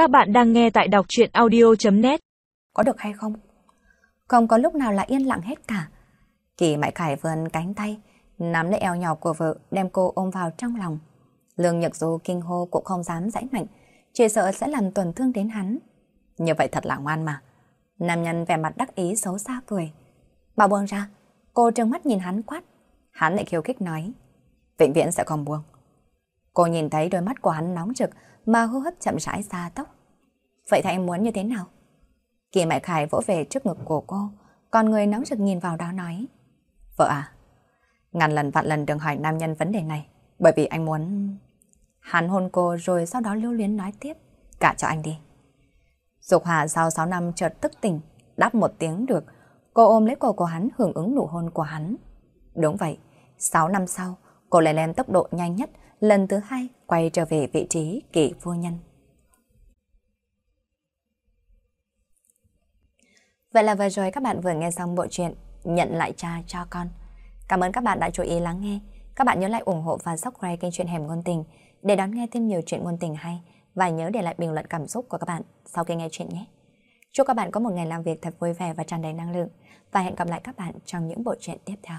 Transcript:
Các bạn đang nghe tại đọc chuyện audio.net Có được hay không? Không có lúc nào là yên lặng hết cả. Kỳ Mại Khải vươn cánh tay, nắm lấy eo nhỏ của vợ, đem cô ôm vào trong lòng. Lương Nhật Du kinh hô cũng không dám giải mạnh, chỉ sợ sẽ làm tổn thương đến hắn. Như vậy thật là ngoan mà. Nam nhân vẻ mặt đắc ý xấu xa cười. Bảo buông ra, cô trừng mắt nhìn hắn quát. Hắn lại khiêu khích nói. Vĩnh viễn sẽ không buông. Cô nhìn thấy đôi mắt của hắn nóng rực mà hô hấp chậm rãi xa tốc. Vậy thì em muốn như thế nào? Kỳ Mại Khải vỗ về trước ngực của cô, còn người nóng rực nhìn vào đó nói. Vợ à, ngàn lần vạn lần đừng hỏi nam nhân vấn đề này, bởi vì anh muốn... Hắn hôn cô rồi sau đó lưu luyến nói tiếp, cả cho anh đi. Dục Hà sau 6 năm chợt tức tỉnh, đáp một tiếng được, cô ôm lấy cổ của hắn hưởng ứng nụ hôn của hắn. Đúng vậy, 6 năm sau, cô lại lên tốc độ nhanh nhất, lần thứ hai quay trở về vị trí kỳ phu nhân. Vậy là vừa rồi các bạn vừa nghe xong bộ truyện Nhận lại cha cho con. Cảm ơn các bạn đã chú ý lắng nghe. Các bạn nhớ lại ủng hộ và subscribe kênh truyện Hẻm Ngôn Tình để đón nghe thêm nhiều chuyện ngôn tình hay và nhớ để lại bình luận cảm xúc của các bạn sau khi nghe chuyện nhé. Chúc các bạn có một ngày làm việc thật vui vẻ và tràn đầy năng lượng và hẹn gặp lại các bạn trong những bộ truyện tiếp theo.